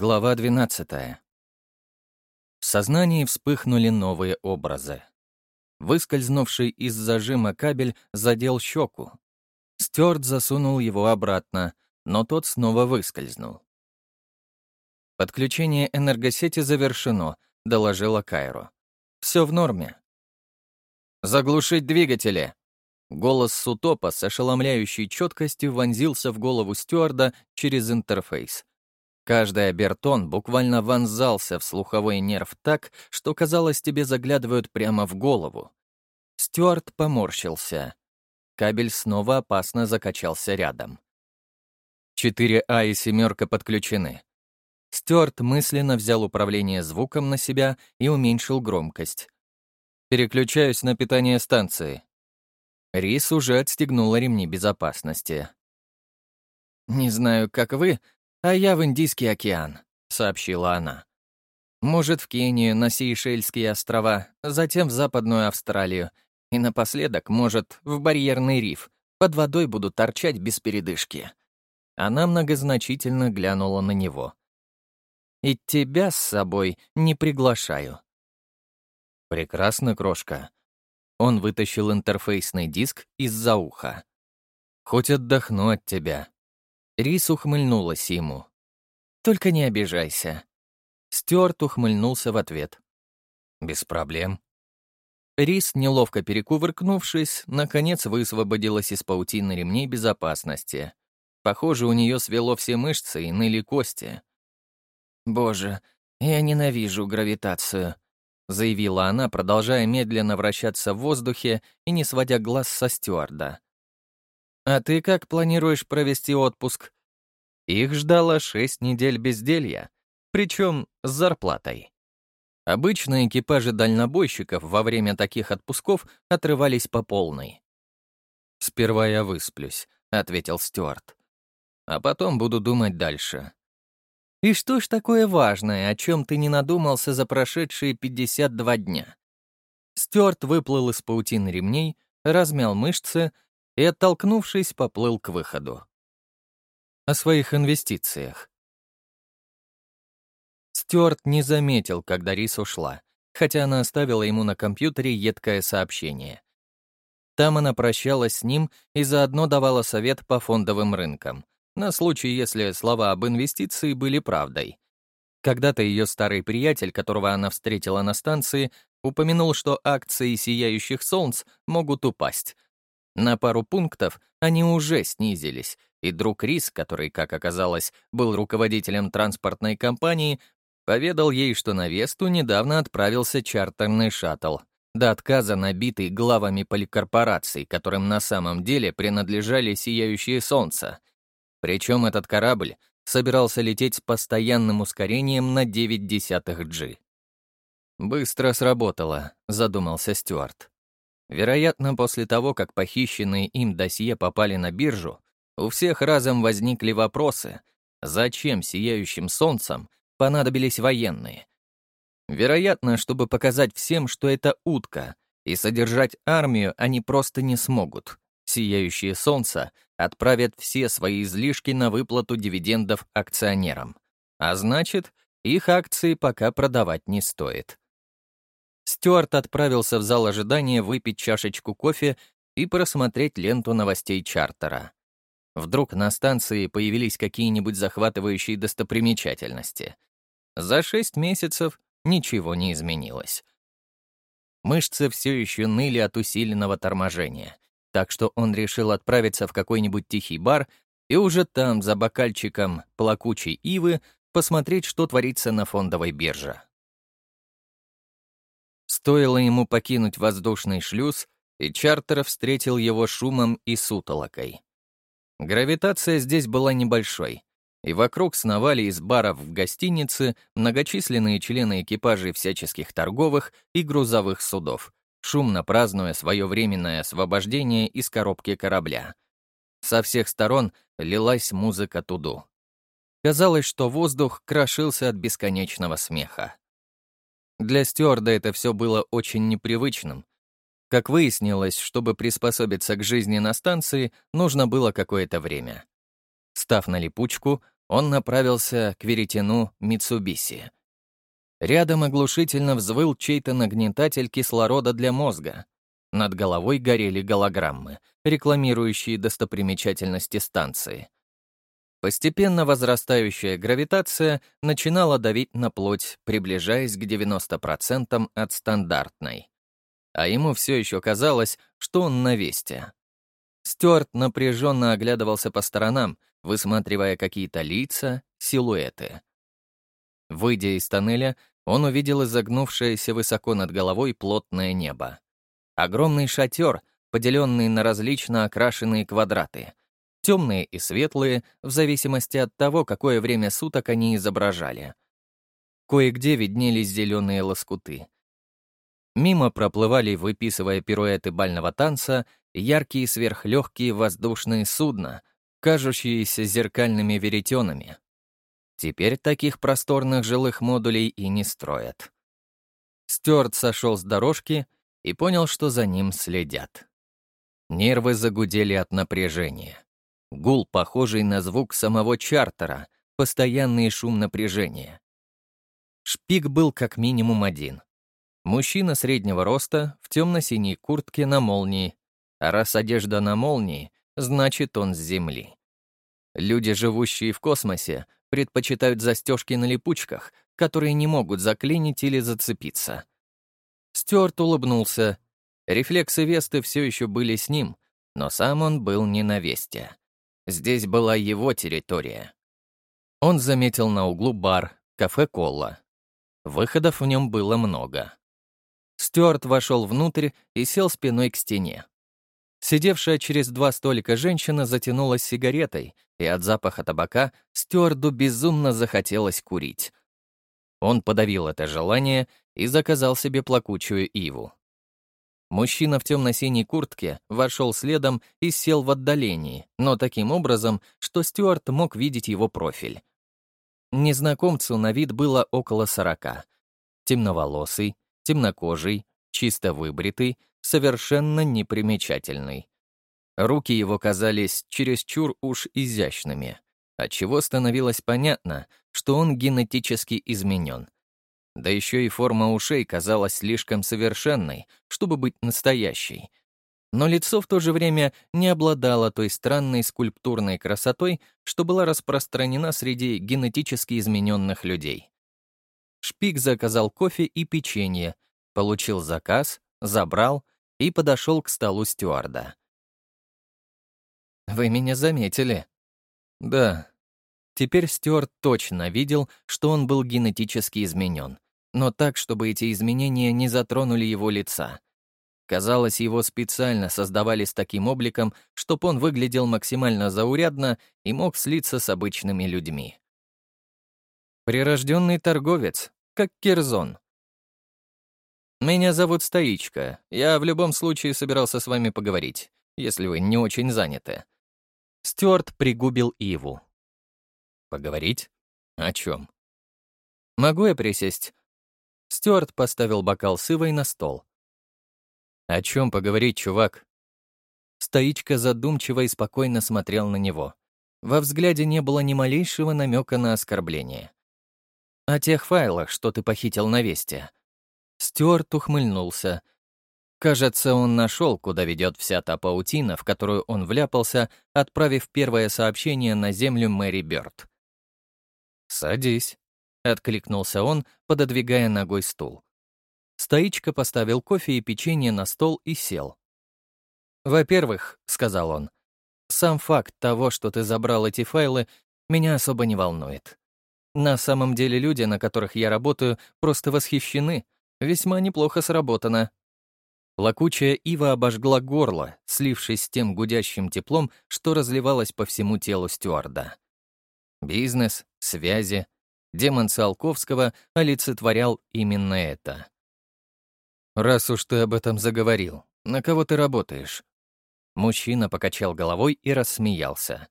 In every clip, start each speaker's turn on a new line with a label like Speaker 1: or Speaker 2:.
Speaker 1: Глава 12. В сознании вспыхнули новые образы. Выскользнувший из зажима кабель задел щеку. Стюарт засунул его обратно, но тот снова выскользнул. «Подключение энергосети завершено», — доложила Кайро. «Все в норме». «Заглушить двигатели!» Голос Сутопа с ошеломляющей четкостью вонзился в голову стюарда через интерфейс. Каждый обертон буквально вонзался в слуховой нерв так, что, казалось, тебе заглядывают прямо в голову. Стюарт поморщился. Кабель снова опасно закачался рядом. 4А и семерка подключены. Стюарт мысленно взял управление звуком на себя и уменьшил громкость. «Переключаюсь на питание станции». Рис уже отстегнула ремни безопасности. «Не знаю, как вы, «А я в Индийский океан», — сообщила она. «Может, в Кению, на Сейшельские острова, затем в Западную Австралию, и напоследок, может, в барьерный риф. Под водой буду торчать без передышки». Она многозначительно глянула на него. «И тебя с собой не приглашаю». «Прекрасно, крошка». Он вытащил интерфейсный диск из-за уха. «Хоть отдохну от тебя». Рис ухмыльнулась ему. «Только не обижайся». Стюарт ухмыльнулся в ответ. «Без проблем». Рис, неловко перекувыркнувшись, наконец высвободилась из паутины ремней безопасности. Похоже, у нее свело все мышцы и ныли кости. «Боже, я ненавижу гравитацию», — заявила она, продолжая медленно вращаться в воздухе и не сводя глаз со стюарда. «А ты как планируешь провести отпуск?» Их ждало шесть недель безделья, причем с зарплатой. Обычно экипажи дальнобойщиков во время таких отпусков отрывались по полной. «Сперва я высплюсь», — ответил Стюарт. «А потом буду думать дальше». «И что ж такое важное, о чем ты не надумался за прошедшие 52 дня?» Стюарт выплыл из паутины ремней, размял мышцы и, оттолкнувшись, поплыл к выходу. О своих инвестициях. Стюарт не заметил, когда Рис ушла, хотя она оставила ему на компьютере едкое сообщение. Там она прощалась с ним и заодно давала совет по фондовым рынкам, на случай, если слова об инвестиции были правдой. Когда-то ее старый приятель, которого она встретила на станции, упомянул, что акции «Сияющих солнц» могут упасть — на пару пунктов они уже снизились, и друг Рис, который, как оказалось, был руководителем транспортной компании, поведал ей, что на Весту недавно отправился чартерный шаттл, до отказа набитый главами поликорпораций, которым на самом деле принадлежали сияющие солнца. Причем этот корабль собирался лететь с постоянным ускорением на 9 десятых G. «Быстро сработало», — задумался Стюарт. Вероятно, после того, как похищенные им досье попали на биржу, у всех разом возникли вопросы, зачем сияющим солнцем понадобились военные. Вероятно, чтобы показать всем, что это утка, и содержать армию они просто не смогут. Сияющее солнце отправят все свои излишки на выплату дивидендов акционерам. А значит, их акции пока продавать не стоит. Стюарт отправился в зал ожидания выпить чашечку кофе и просмотреть ленту новостей чартера. Вдруг на станции появились какие-нибудь захватывающие достопримечательности. За шесть месяцев ничего не изменилось. Мышцы все еще ныли от усиленного торможения, так что он решил отправиться в какой-нибудь тихий бар и уже там, за бокальчиком плакучей ивы, посмотреть, что творится на фондовой бирже. Стоило ему покинуть воздушный шлюз, и чартер встретил его шумом и сутолокой. Гравитация здесь была небольшой, и вокруг сновали из баров в гостинице многочисленные члены экипажей всяческих торговых и грузовых судов, шумно празднуя свое временное освобождение из коробки корабля. Со всех сторон лилась музыка туду. Казалось, что воздух крошился от бесконечного смеха. Для стюарда это все было очень непривычным. Как выяснилось, чтобы приспособиться к жизни на станции, нужно было какое-то время. Став на липучку, он направился к веретену Митсубиси. Рядом оглушительно взвыл чей-то нагнетатель кислорода для мозга. Над головой горели голограммы, рекламирующие достопримечательности станции. Постепенно возрастающая гравитация начинала давить на плоть, приближаясь к 90% от стандартной. А ему все еще казалось, что он на весте. Стюарт напряженно оглядывался по сторонам, высматривая какие-то лица, силуэты. Выйдя из тоннеля, он увидел изогнувшееся высоко над головой плотное небо. Огромный шатер, поделенный на различно окрашенные квадраты. Темные и светлые, в зависимости от того, какое время суток они изображали. Кое-где виднелись зеленые лоскуты. Мимо проплывали, выписывая пируэты бального танца, яркие сверхлегкие воздушные судна, кажущиеся зеркальными веретенами. Теперь таких просторных жилых модулей и не строят. Стюарт сошел с дорожки и понял, что за ним следят. Нервы загудели от напряжения. Гул, похожий на звук самого чартера, постоянный шум напряжения. Шпик был как минимум один. Мужчина среднего роста, в темно-синей куртке на молнии, а раз одежда на молнии, значит он с Земли. Люди, живущие в космосе, предпочитают застежки на липучках, которые не могут заклинить или зацепиться. Стюарт улыбнулся. Рефлексы Весты все еще были с ним, но сам он был не на Весте. Здесь была его территория. Он заметил на углу бар, кафе «Колла». Выходов в нем было много. Стюарт вошел внутрь и сел спиной к стене. Сидевшая через два столика женщина затянулась сигаретой, и от запаха табака Стюарду безумно захотелось курить. Он подавил это желание и заказал себе плакучую иву. Мужчина в темно-синей куртке вошел следом и сел в отдалении, но таким образом, что Стюарт мог видеть его профиль. Незнакомцу на вид было около сорока. Темноволосый, темнокожий, чисто выбритый, совершенно непримечательный. Руки его казались чересчур уж изящными, отчего становилось понятно, что он генетически изменен. Да еще и форма ушей казалась слишком совершенной, чтобы быть настоящей. Но лицо в то же время не обладало той странной скульптурной красотой, что была распространена среди генетически измененных людей. Шпик заказал кофе и печенье, получил заказ, забрал и подошел к столу стюарда. «Вы меня заметили?» «Да». Теперь Стюарт точно видел, что он был генетически изменен, но так, чтобы эти изменения не затронули его лица. Казалось, его специально создавали с таким обликом, чтобы он выглядел максимально заурядно и мог слиться с обычными людьми. Прирожденный торговец, как Кирзон. «Меня зовут Стоичка. Я в любом случае собирался с вами поговорить, если вы не очень заняты». Стюарт пригубил Иву. «Поговорить? О чем?» «Могу я присесть?» Стюарт поставил бокал с Ивой на стол. «О чем поговорить, чувак?» Стоичка задумчиво и спокойно смотрел на него. Во взгляде не было ни малейшего намека на оскорбление. «О тех файлах, что ты похитил на Весте», Стюарт ухмыльнулся. Кажется, он нашел, куда ведет вся та паутина, в которую он вляпался, отправив первое сообщение на землю Мэри Бёрд. «Садись», — откликнулся он, пододвигая ногой стул. Стоичка поставил кофе и печенье на стол и сел. «Во-первых», — сказал он, — «сам факт того, что ты забрал эти файлы, меня особо не волнует. На самом деле люди, на которых я работаю, просто восхищены, Весьма неплохо сработано. Плакучая ива обожгла горло, слившись с тем гудящим теплом, что разливалось по всему телу стюарда. Бизнес, связи. Демон Циолковского олицетворял именно это. «Раз уж ты об этом заговорил, на кого ты работаешь?» Мужчина покачал головой и рассмеялся.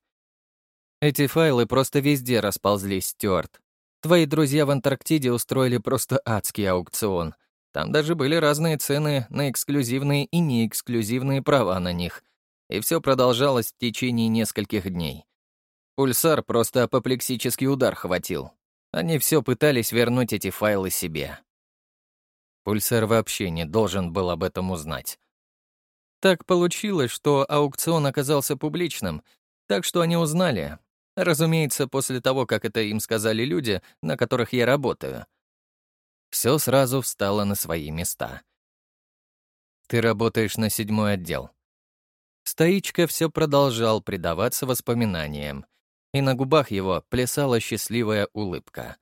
Speaker 1: «Эти файлы просто везде расползлись, Стюарт. Твои друзья в Антарктиде устроили просто адский аукцион. Там даже были разные цены на эксклюзивные и неэксклюзивные права на них. И все продолжалось в течение нескольких дней. Пульсар просто апоплексический удар хватил. Они все пытались вернуть эти файлы себе. Пульсар вообще не должен был об этом узнать. Так получилось, что аукцион оказался публичным, так что они узнали. Разумеется, после того, как это им сказали люди, на которых я работаю. Все сразу встало на свои места. Ты работаешь на седьмой отдел. Стоичка все продолжал предаваться воспоминаниям и на губах его плясала счастливая улыбка.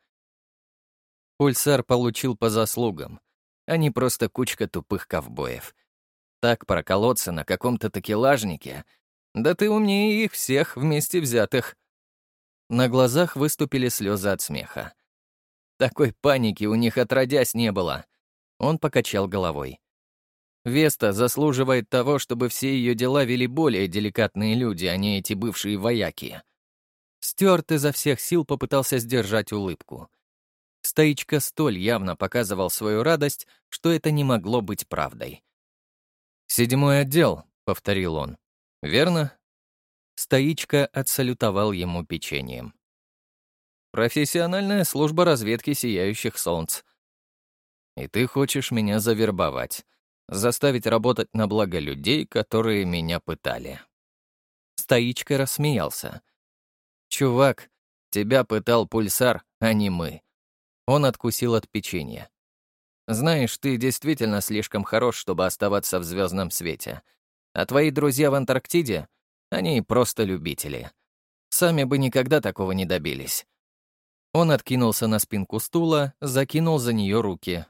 Speaker 1: Пульсар получил по заслугам, а не просто кучка тупых ковбоев. Так проколоться на каком-то такелажнике, да ты умнее их всех вместе взятых. На глазах выступили слезы от смеха. Такой паники у них отродясь не было. Он покачал головой. Веста заслуживает того, чтобы все ее дела вели более деликатные люди, а не эти бывшие вояки. Стюарт изо всех сил попытался сдержать улыбку. Стоичка столь явно показывал свою радость, что это не могло быть правдой. «Седьмой отдел», — повторил он. «Верно?» Стоичка отсалютовал ему печеньем. «Профессиональная служба разведки сияющих солнц. И ты хочешь меня завербовать, заставить работать на благо людей, которые меня пытали». Стоичка рассмеялся. «Чувак, тебя пытал пульсар, а не мы». Он откусил от печенья. «Знаешь, ты действительно слишком хорош, чтобы оставаться в звездном свете. А твои друзья в Антарктиде, они просто любители. Сами бы никогда такого не добились». Он откинулся на спинку стула, закинул за нее руки.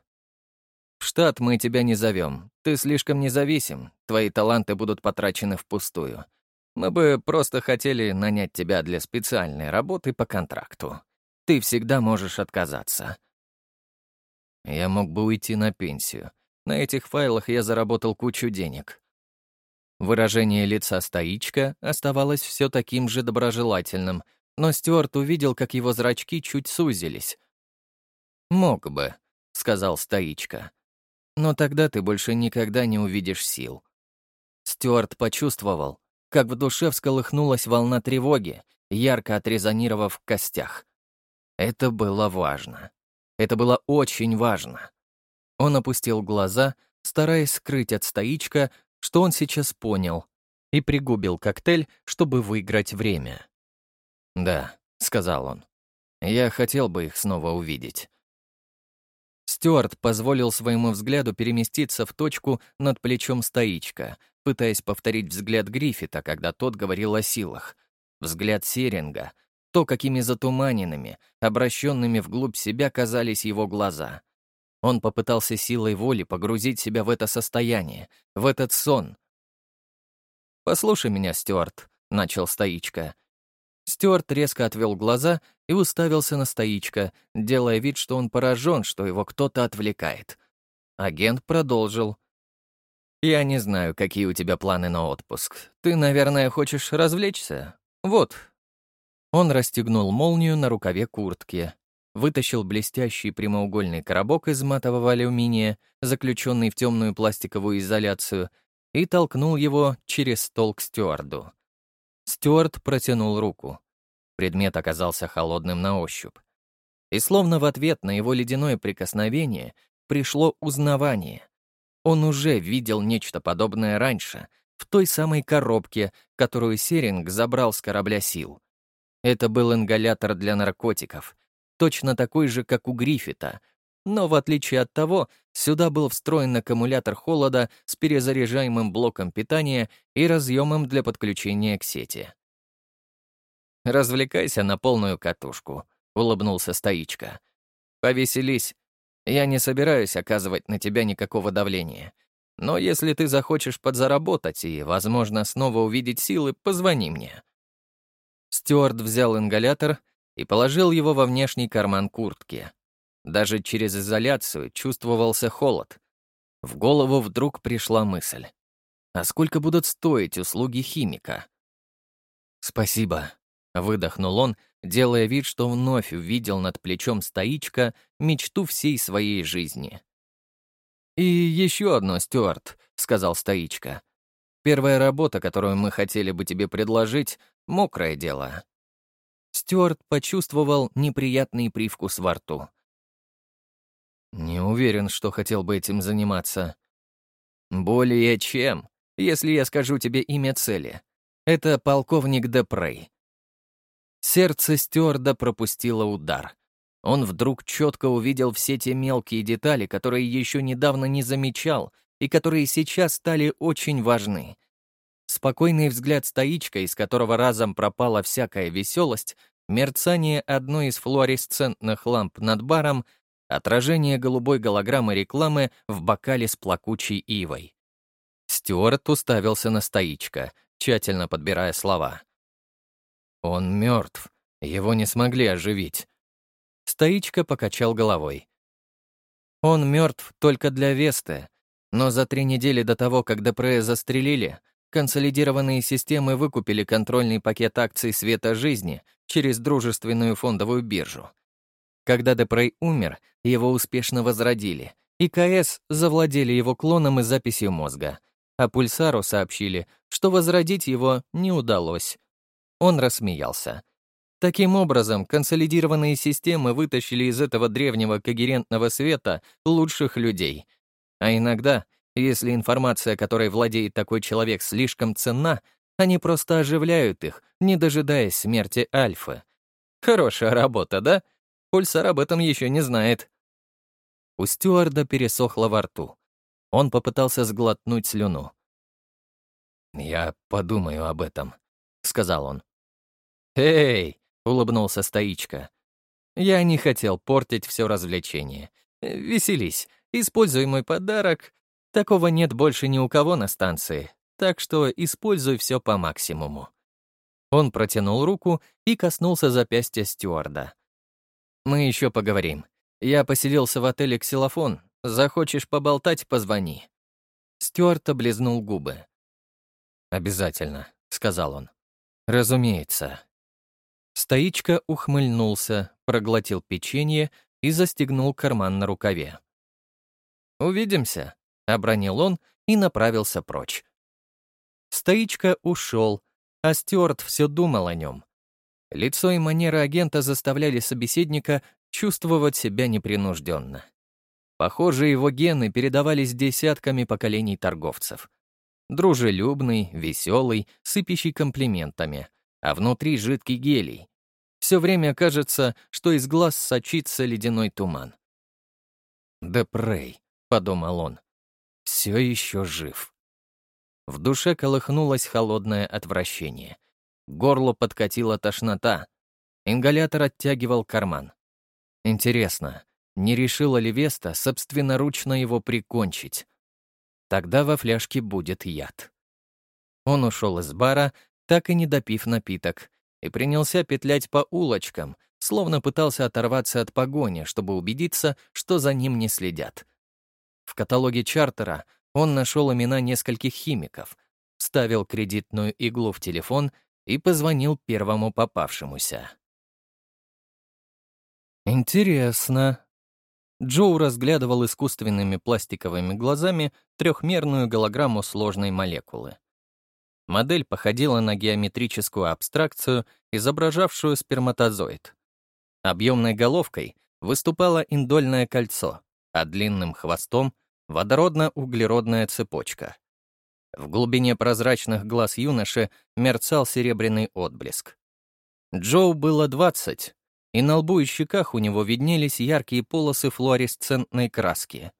Speaker 1: «В штат мы тебя не зовем. Ты слишком независим. Твои таланты будут потрачены впустую. Мы бы просто хотели нанять тебя для специальной работы по контракту. Ты всегда можешь отказаться. Я мог бы уйти на пенсию. На этих файлах я заработал кучу денег. Выражение лица стоичка оставалось все таким же доброжелательным, но Стюарт увидел, как его зрачки чуть сузились. «Мог бы», — сказал стоичка. «Но тогда ты больше никогда не увидишь сил». Стюарт почувствовал, как в душе всколыхнулась волна тревоги, ярко отрезонировав в костях. Это было важно. Это было очень важно. Он опустил глаза, стараясь скрыть от стоичка, что он сейчас понял, и пригубил коктейль, чтобы выиграть время. «Да», — сказал он, — «я хотел бы их снова увидеть». Стюарт позволил своему взгляду переместиться в точку над плечом стоичка, пытаясь повторить взгляд Гриффита, когда тот говорил о силах. Взгляд Серинга, то, какими затуманенными, обращенными вглубь себя казались его глаза. Он попытался силой воли погрузить себя в это состояние, в этот сон. «Послушай меня, Стюарт», — начал стоичка. Стюарт резко отвел глаза и уставился на стоичка, делая вид, что он поражен, что его кто-то отвлекает. Агент продолжил. «Я не знаю, какие у тебя планы на отпуск. Ты, наверное, хочешь развлечься? Вот». Он расстегнул молнию на рукаве куртки, вытащил блестящий прямоугольный коробок из матового алюминия, заключенный в темную пластиковую изоляцию, и толкнул его через стол к стюарду. Стюард протянул руку. Предмет оказался холодным на ощупь. И словно в ответ на его ледяное прикосновение пришло узнавание — он уже видел нечто подобное раньше, в той самой коробке, которую Серинг забрал с корабля сил. Это был ингалятор для наркотиков, точно такой же, как у Гриффита, но в отличие от того, сюда был встроен аккумулятор холода с перезаряжаемым блоком питания и разъемом для подключения к сети. «Развлекайся на полную катушку», — улыбнулся стоичка. «Повеселись, я не собираюсь оказывать на тебя никакого давления. Но если ты захочешь подзаработать и, возможно, снова увидеть силы, позвони мне». Стюарт взял ингалятор и положил его во внешний карман куртки. Даже через изоляцию чувствовался холод. В голову вдруг пришла мысль. А сколько будут стоить услуги химика? «Спасибо», — выдохнул он, делая вид, что вновь увидел над плечом стоичка мечту всей своей жизни. «И еще одно, Стюарт», — сказал стоичка. «Первая работа, которую мы хотели бы тебе предложить — мокрое дело. Стюарт почувствовал неприятный привкус во рту. «Не уверен, что хотел бы этим заниматься». «Более чем, если я скажу тебе имя цели. Это полковник Депрей». Сердце стюарда пропустило удар. Он вдруг четко увидел все те мелкие детали, которые еще недавно не замечал и которые сейчас стали очень важны. Спокойный взгляд стоичка, из которого разом пропала всякая веселость, мерцание одной из флуоресцентных ламп над баром, отражение голубой голограммы рекламы в бокале с плакучей ивой. Стюарт уставился на стоичка, тщательно подбирая слова. «Он мертв. Его не смогли оживить». Стоичка покачал головой. «Он мертв только для Весты, но за три недели до того, как Депрея застрелили, консолидированные системы выкупили контрольный пакет акций «Света жизни» через дружественную фондовую биржу. Когда Депрей умер, его успешно возродили, и КС завладели его клоном и записью мозга, а Пульсару сообщили, что возродить его не удалось. Он рассмеялся. Таким образом, консолидированные системы вытащили из этого древнего когерентного света лучших людей — а иногда, если информация, которой владеет такой человек, слишком ценна, они просто оживляют их, не дожидаясь смерти Альфы. Хорошая работа, да? Пульсар об этом еще не знает. У стюарда пересохло во рту. Он попытался сглотнуть слюну. «Я подумаю об этом», — сказал он. «Эй!» — улыбнулся стоичка. «Я не хотел портить все развлечение. Веселись. Используй мой подарок. Такого нет больше ни у кого на станции, так что используй все по максимуму». Он протянул руку и коснулся запястья стюарда. «Мы еще поговорим. Я поселился в отеле «Ксилофон». Захочешь поболтать — позвони». Стюарт облизнул губы. «Обязательно», — сказал он. «Разумеется». Стоичка ухмыльнулся, проглотил печенье и застегнул карман на рукаве. «Увидимся», — обронил он и направился прочь. Стоичка ушел, а Стюарт все думал о нем. Лицо и манера агента заставляли собеседника чувствовать себя непринужденно. Похоже, его гены передавались десятками поколений торговцев. Дружелюбный, веселый, сыпящий комплиментами, а внутри жидкий гелий. Все время кажется, что из глаз сочится ледяной туман. Депрей. — подумал он. «Все еще жив». В душе колыхнулось холодное отвращение. Горло подкатила тошнота. Ингалятор оттягивал карман. Интересно, не решила ли Веста собственноручно его прикончить? Тогда во фляжке будет яд. Он ушел из бара, так и не допив напиток, и принялся петлять по улочкам, словно пытался оторваться от погони, чтобы убедиться, что за ним не следят. В каталоге чартера он нашел имена нескольких химиков, вставил кредитную иглу в телефон и позвонил первому попавшемуся. «Интересно». Джоу разглядывал искусственными пластиковыми глазами трехмерную голограмму сложной молекулы. Модель походила на геометрическую абстракцию, изображавшую сперматозоид. Объемной головкой выступало индольное кольцо, а длинным хвостом — водородно-углеродная цепочка. В глубине прозрачных глаз юноши мерцал серебряный отблеск. Джоу было 20, и на лбу и щеках у него виднелись яркие полосы флуоресцентной краски.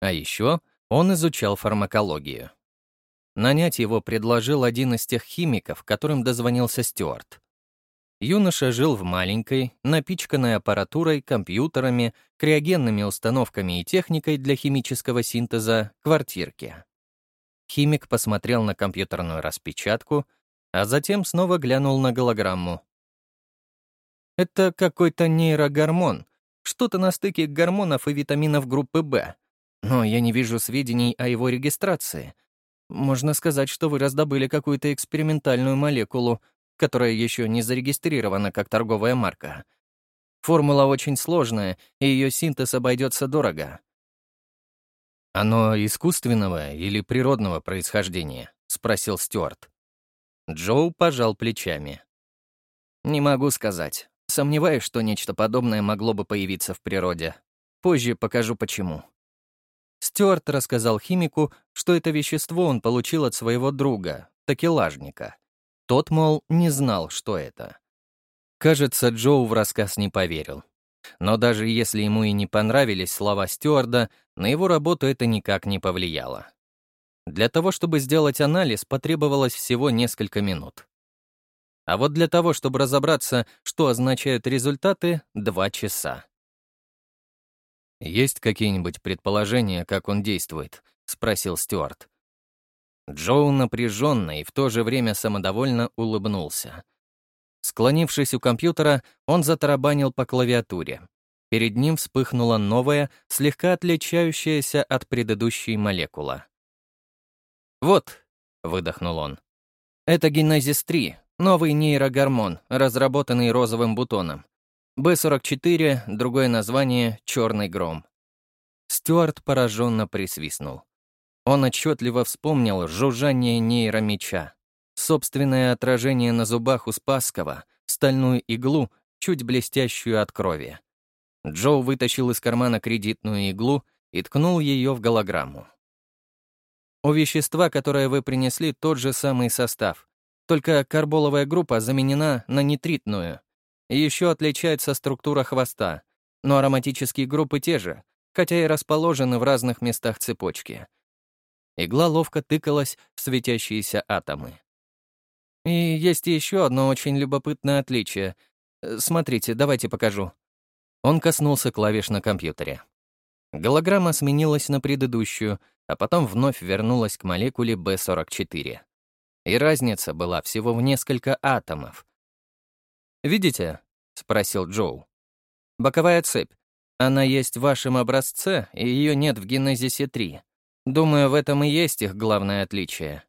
Speaker 1: А еще он изучал фармакологию. Нанять его предложил один из тех химиков, которым дозвонился Стюарт. Юноша жил в маленькой, напичканной аппаратурой, компьютерами, криогенными установками и техникой для химического синтеза квартирке. Химик посмотрел на компьютерную распечатку, а затем снова глянул на голограмму. «Это какой-то нейрогормон, что-то на стыке гормонов и витаминов группы В. Но я не вижу сведений о его регистрации. Можно сказать, что вы раздобыли какую-то экспериментальную молекулу — которая еще не зарегистрирована как торговая марка. Формула очень сложная, и ее синтез обойдется дорого. «Оно искусственного или природного происхождения?» — спросил Стюарт. Джоу пожал плечами. Не могу сказать. Сомневаюсь, что нечто подобное могло бы появиться в природе. Позже покажу почему. Стюарт рассказал химику, что это вещество он получил от своего друга, такелажника. Тот, мол, не знал, что это. Кажется, Джоу в рассказ не поверил. Но даже если ему и не понравились слова стюарда, на его работу это никак не повлияло. Для того, чтобы сделать анализ, потребовалось всего несколько минут. А вот для того, чтобы разобраться, что означают результаты, два часа. «Есть какие-нибудь предположения, как он действует?» — спросил Стюарт. Джоу напряженно и в то же время самодовольно улыбнулся. Склонившись у компьютера, он затарабанил по клавиатуре. Перед ним вспыхнула новая, слегка отличающаяся от предыдущей молекула. «Вот», — выдохнул он, — «это генезис-3, Новый нейрогормон, разработанный розовым бутоном. Б-44, другое название — черный гром. Стюарт пораженно присвистнул. Он отчетливо вспомнил жужжание нейромеча, собственное отражение на зубах у Спасского, стальную иглу, чуть блестящую от крови. Джо вытащил из кармана кредитную иглу и ткнул ее в голограмму. У вещества, которое вы принесли, тот же самый состав, только карболовая группа заменена на нитритную. Еще отличается структура хвоста, но ароматические группы те же, хотя и расположены в разных местах цепочки. Игла ловко тыкалась в светящиеся атомы. И есть еще одно очень любопытное отличие. Смотрите, давайте покажу. Он коснулся клавиш на компьютере. Голограмма сменилась на предыдущую, а потом вновь вернулась к молекуле B44 и разница была всего в несколько атомов. «Видите?» — спросил Джоу. «Боковая цепь. Она есть в вашем образце, и ее нет в генезисе 3. Думаю, в этом и есть их главное отличие».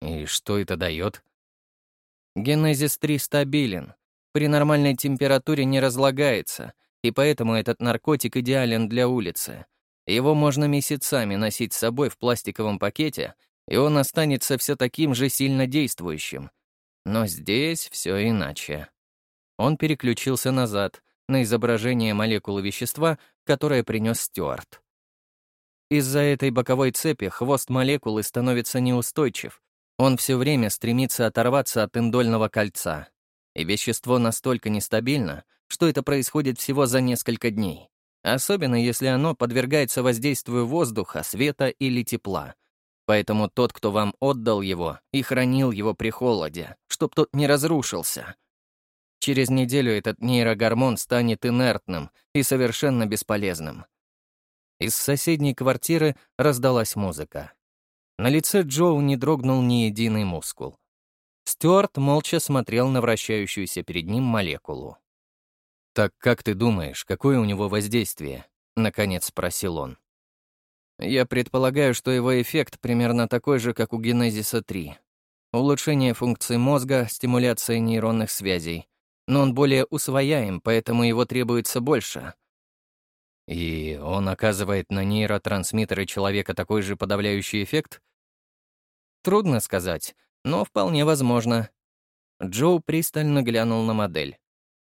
Speaker 1: «И что это дает?» Генезис 3 стабилен. При нормальной температуре не разлагается, и поэтому этот наркотик идеален для улицы. Его можно месяцами носить с собой в пластиковом пакете и он останется все таким же сильно действующим. Но здесь все иначе. Он переключился назад, на изображение молекулы вещества, которое принес Стюарт. Из-за этой боковой цепи хвост молекулы становится неустойчив. Он все время стремится оторваться от индольного кольца. И вещество настолько нестабильно, что это происходит всего за несколько дней. Особенно если оно подвергается воздействию воздуха, света или тепла, Поэтому тот, кто вам отдал его, и хранил его при холоде, чтоб тот не разрушился. Через неделю этот нейрогормон станет инертным и совершенно бесполезным. Из соседней квартиры раздалась музыка. На лице Джоу не дрогнул ни единый мускул. Стюарт молча смотрел на вращающуюся перед ним молекулу. «Так как ты думаешь, какое у него воздействие?» — наконец спросил он. Я предполагаю, что его эффект примерно такой же, как у генезиса 3. Улучшение функций мозга, стимуляция нейронных связей. Но он более усвояем, поэтому его требуется больше. И он оказывает на нейротрансмиттеры человека такой же подавляющий эффект? Трудно сказать, но вполне возможно. Джоу пристально глянул на модель.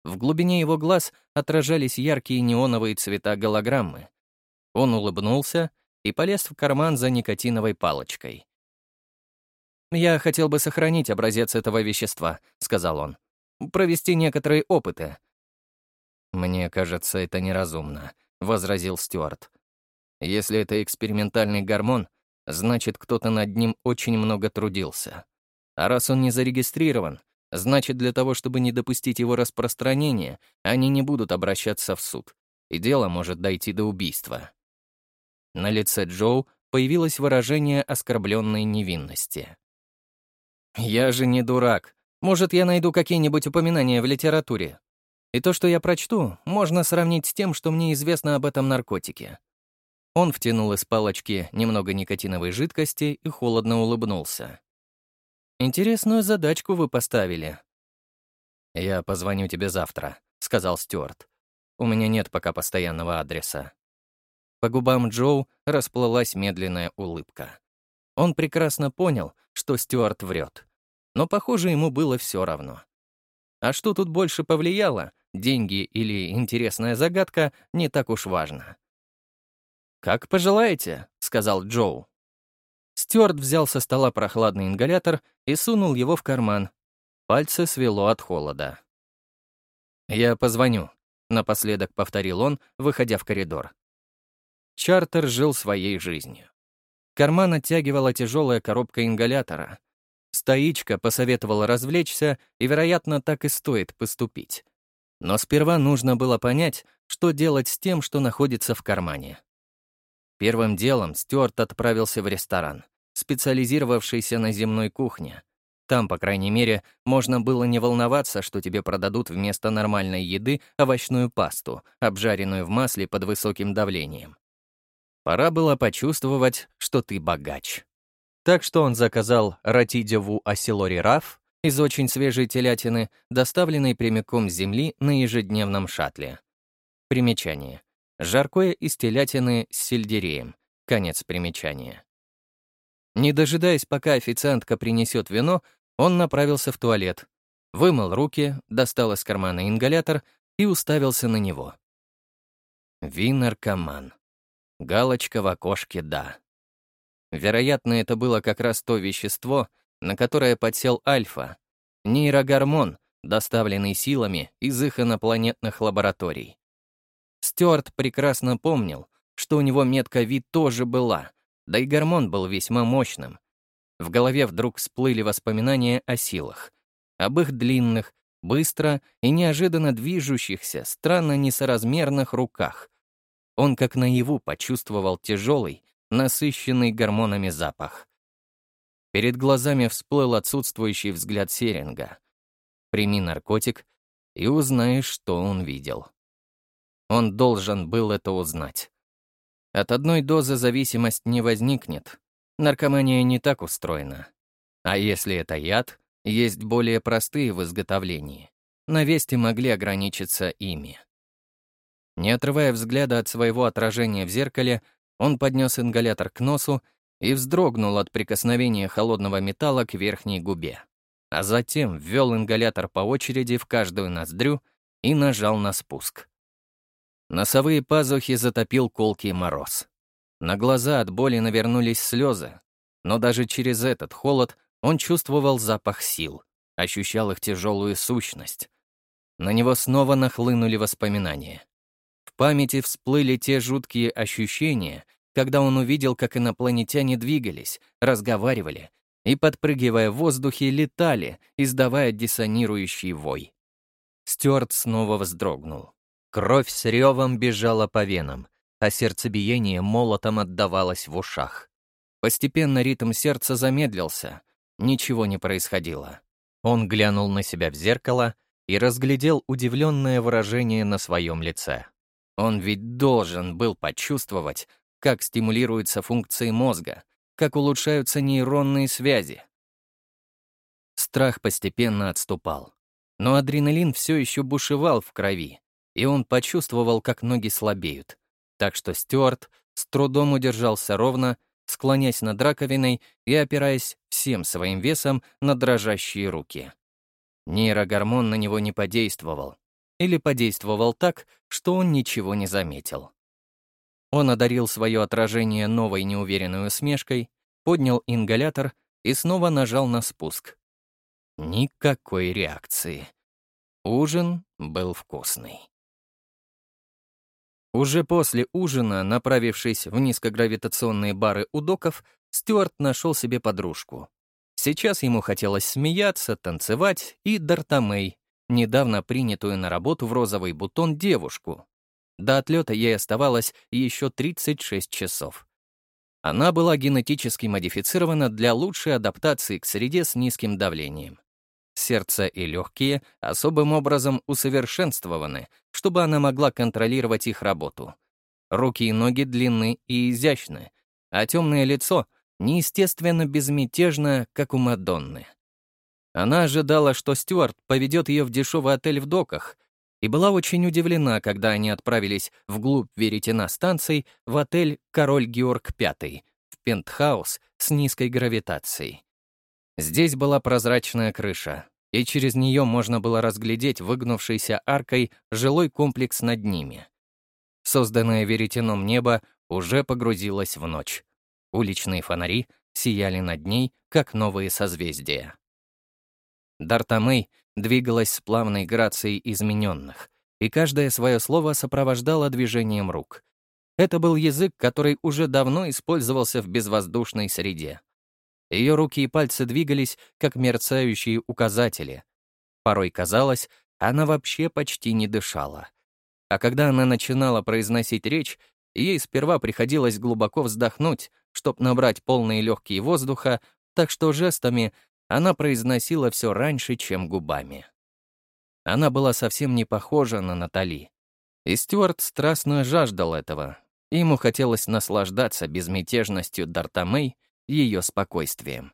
Speaker 1: В глубине его глаз отражались яркие неоновые цвета голограммы. Он улыбнулся — и полез в карман за никотиновой палочкой. «Я хотел бы сохранить образец этого вещества», — сказал он. «Провести некоторые опыты». «Мне кажется, это неразумно», — возразил Стюарт. «Если это экспериментальный гормон, значит, кто-то над ним очень много трудился. А раз он не зарегистрирован, значит, для того, чтобы не допустить его распространения, они не будут обращаться в суд, и дело может дойти до убийства». На лице Джоу появилось выражение оскорбленной невинности. «Я же не дурак. Может, я найду какие-нибудь упоминания в литературе. И то, что я прочту, можно сравнить с тем, что мне известно об этом наркотике». Он втянул из палочки немного никотиновой жидкости и холодно улыбнулся. «Интересную задачку вы поставили». «Я позвоню тебе завтра», — сказал Стюарт. «У меня нет пока постоянного адреса». По губам Джоу расплылась медленная улыбка. Он прекрасно понял, что Стюарт врет. Но, похоже, ему было все равно. А что тут больше повлияло, деньги или интересная загадка, не так уж важно. «Как пожелаете», — сказал Джоу. Стюарт взял со стола прохладный ингалятор и сунул его в карман. Пальцы свело от холода. «Я позвоню», — напоследок повторил он, выходя в коридор. Чартер жил своей жизнью. Карман оттягивала тяжелая коробка ингалятора. Стоичка посоветовала развлечься, и, вероятно, так и стоит поступить. Но сперва нужно было понять, что делать с тем, что находится в кармане. Первым делом Стюарт отправился в ресторан, специализировавшийся на земной кухне. Там, по крайней мере, можно было не волноваться, что тебе продадут вместо нормальной еды овощную пасту, обжаренную в масле под высоким давлением. Пора было почувствовать, что ты богач. Так что он заказал ратидеву оселори раф из очень свежей телятины, доставленной прямиком с земли на ежедневном шаттле. Примечание. Жаркое из телятины с сельдереем. Конец примечания. Не дожидаясь, пока официантка принесет вино, он направился в туалет, вымыл руки, достал из кармана ингалятор и уставился на него. Ви-наркоман. Галочка в окошке «Да». Вероятно, это было как раз то вещество, на которое подсел Альфа, нейрогормон, доставленный силами из их инопланетных лабораторий. Стюарт прекрасно помнил, что у него метка вид тоже была, да и гормон был весьма мощным. В голове вдруг всплыли воспоминания о силах, об их длинных, быстро и неожиданно движущихся, странно несоразмерных руках, он как наяву почувствовал тяжелый, насыщенный гормонами запах. Перед глазами всплыл отсутствующий взгляд Серинга. Прими наркотик и узнаешь, что он видел. Он должен был это узнать. От одной дозы зависимость не возникнет. Наркомания не так устроена. А если это яд, есть более простые в изготовлении. На Весте могли ограничиться ими. Не отрывая взгляда от своего отражения в зеркале, он поднес ингалятор к носу и вздрогнул от прикосновения холодного металла к верхней губе. А затем ввел ингалятор по очереди в каждую ноздрю и нажал на спуск. Носовые пазухи затопил колкий мороз. На глаза от боли навернулись слезы, но даже через этот холод он чувствовал запах сил, ощущал их тяжелую сущность. На него снова нахлынули воспоминания. В памяти всплыли те жуткие ощущения, когда он увидел, как инопланетяне двигались, разговаривали и, подпрыгивая в воздухе, летали, издавая диссонирующий вой. Стюарт снова вздрогнул. Кровь с ревом бежала по венам, а сердцебиение молотом отдавалось в ушах. Постепенно ритм сердца замедлился, ничего не происходило. Он глянул на себя в зеркало и разглядел удивленное выражение на своем лице. Он ведь должен был почувствовать, как стимулируются функции мозга, как улучшаются нейронные связи. Страх постепенно отступал. Но адреналин все еще бушевал в крови, и он почувствовал, как ноги слабеют. Так что Стюарт с трудом удержался ровно, склоняясь над раковиной и опираясь всем своим весом на дрожащие руки. Нейрогормон на него не подействовал, или подействовал так, что он ничего не заметил. Он одарил свое отражение новой неуверенной усмешкой, поднял ингалятор и снова нажал на спуск. Никакой реакции. Ужин был вкусный. Уже после ужина, направившись в низкогравитационные бары у доков, Стюарт нашел себе подружку. Сейчас ему хотелось смеяться, танцевать и Дартамей, недавно принятую на работу в розовый бутон девушку. До отлета ей оставалось еще 36 часов. Она была генетически модифицирована для лучшей адаптации к среде с низким давлением. Сердце и легкие особым образом усовершенствованы, чтобы она могла контролировать их работу. Руки и ноги длинны и изящны, а темное лицо неестественно безмятежно, как у Мадонны. Она ожидала, что Стюарт поведет ее в дешевый отель в доках, и была очень удивлена, когда они отправились вглубь веретена станций в отель «Король Георг V» в пентхаус с низкой гравитацией. Здесь была прозрачная крыша, и через нее можно было разглядеть выгнувшийся аркой жилой комплекс над ними. Созданное веретеном небо уже погрузилось в ночь. Уличные фонари сияли над ней, как новые созвездия. Дартамей двигалась с плавной грацией измененных, и каждое свое слово сопровождало движением рук. Это был язык, который уже давно использовался в безвоздушной среде. Ее руки и пальцы двигались, как мерцающие указатели. Порой казалось, она вообще почти не дышала. А когда она начинала произносить речь, ей сперва приходилось глубоко вздохнуть, чтобы набрать полные легкие воздуха, так что жестами она произносила все раньше, чем губами. Она была совсем не похожа на Натали. И Стюарт страстно жаждал этого. Ему хотелось наслаждаться безмятежностью Дартамей ее спокойствием.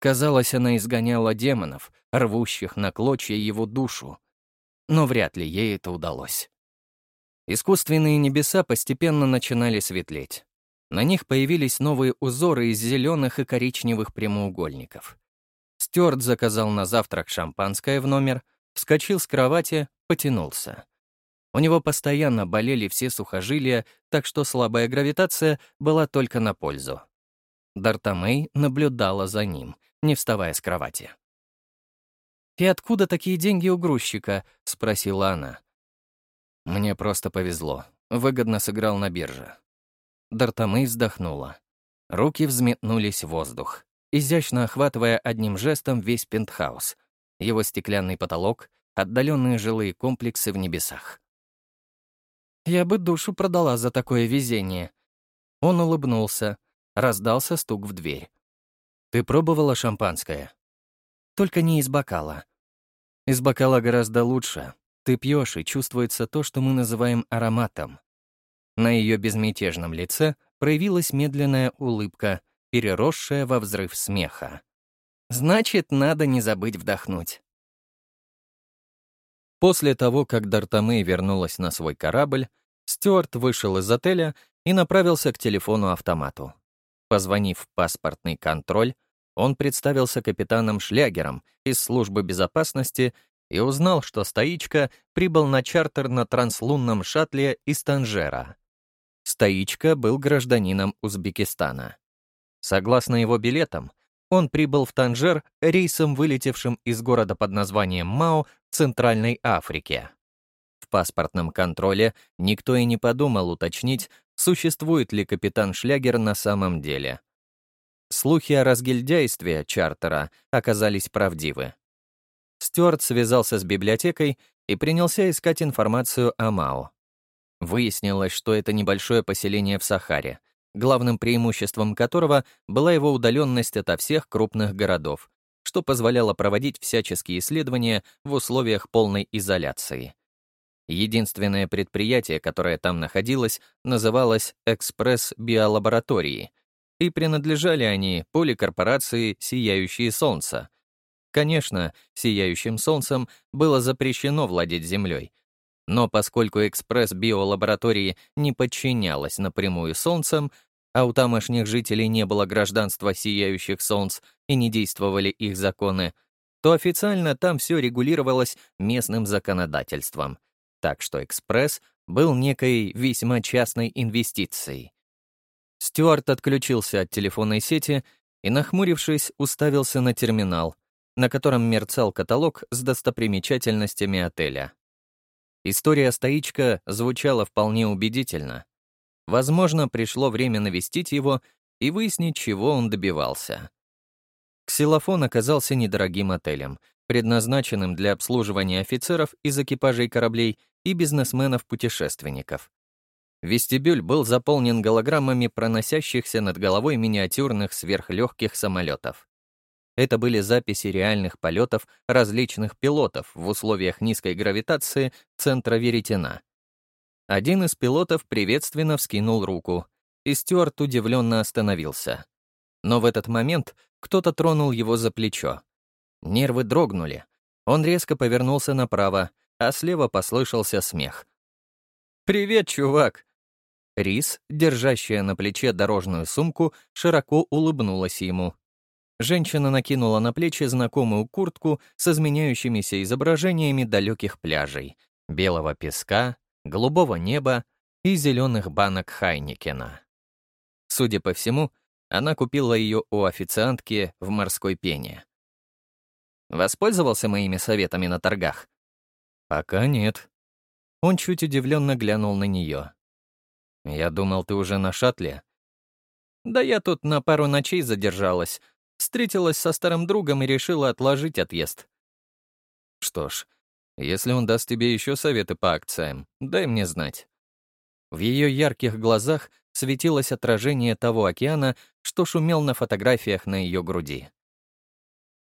Speaker 1: Казалось, она изгоняла демонов, рвущих на клочья его душу. Но вряд ли ей это удалось. Искусственные небеса постепенно начинали светлеть. На них появились новые узоры из зеленых и коричневых прямоугольников. Стюарт заказал на завтрак шампанское в номер, вскочил с кровати, потянулся. У него постоянно болели все сухожилия, так что слабая гравитация была только на пользу. Дартамей наблюдала за ним, не вставая с кровати. «И откуда такие деньги у грузчика?» — спросила она. «Мне просто повезло. Выгодно сыграл на бирже». Дартамей вздохнула. Руки взметнулись в воздух, изящно охватывая одним жестом весь пентхаус, его стеклянный потолок, отдаленные жилые комплексы в небесах. «Я бы душу продала за такое везение». Он улыбнулся, Раздался стук в дверь. «Ты пробовала шампанское?» «Только не из бокала». «Из бокала гораздо лучше. Ты пьешь, и чувствуется то, что мы называем ароматом». На ее безмятежном лице проявилась медленная улыбка, переросшая во взрыв смеха. «Значит, надо не забыть вдохнуть». После того, как Дартамей вернулась на свой корабль, Стюарт вышел из отеля и направился к телефону-автомату. Позвонив в паспортный контроль, он представился капитаном Шлягером из службы безопасности и узнал, что Стоичка прибыл на чартер на транслунном шаттле из Танжера. Стоичка был гражданином Узбекистана. Согласно его билетам, он прибыл в Танжер рейсом, вылетевшим из города под названием Мао в Центральной Африке. В паспортном контроле никто и не подумал уточнить, существует ли капитан Шлягер на самом деле. Слухи о разгильдяйстве Чартера оказались правдивы. Стюарт связался с библиотекой и принялся искать информацию о Мао. Выяснилось, что это небольшое поселение в Сахаре, главным преимуществом которого была его удаленность ото всех крупных городов, что позволяло проводить всяческие исследования в условиях полной изоляции. Единственное предприятие, которое там находилось, называлось «Экспресс Биолаборатории», и принадлежали они поликорпорации «Сияющее солнце». Конечно, «Сияющим солнцем» было запрещено владеть землей, но поскольку «Экспресс Биолаборатории» не подчинялась напрямую солнцем, а у тамошних жителей не было гражданства сияющих солнц и не действовали их законы, то официально там все регулировалось местным законодательством так что «Экспресс» был некой весьма частной инвестицией. Стюарт отключился от телефонной сети и, нахмурившись, уставился на терминал, на котором мерцал каталог с достопримечательностями отеля. История стоичка звучала вполне убедительно. Возможно, пришло время навестить его и выяснить, чего он добивался. Ксилофон оказался недорогим отелем, предназначенным для обслуживания офицеров из экипажей кораблей и бизнесменов-путешественников. Вестибюль был заполнен голограммами проносящихся над головой миниатюрных сверхлегких самолетов. Это были записи реальных полетов различных пилотов в условиях низкой гравитации центра веретена. Один из пилотов приветственно вскинул руку, и Стюарт удивленно остановился. Но в этот момент кто-то тронул его за плечо. Нервы дрогнули. Он резко повернулся направо, а слева послышался смех. «Привет, чувак!» Рис, держащая на плече дорожную сумку, широко улыбнулась ему. Женщина накинула на плечи знакомую куртку с изменяющимися изображениями далеких пляжей, белого песка, голубого неба и зеленых банок Хайникена. Судя по всему, она купила ее у официантки в морской пене. Воспользовался моими советами на торгах? Пока нет. Он чуть удивленно глянул на нее. Я думал, ты уже на шаттле. Да я тут на пару ночей задержалась. Встретилась со старым другом и решила отложить отъезд. Что ж, если он даст тебе еще советы по акциям, дай мне знать. В ее ярких глазах светилось отражение того океана, что шумел на фотографиях на ее груди.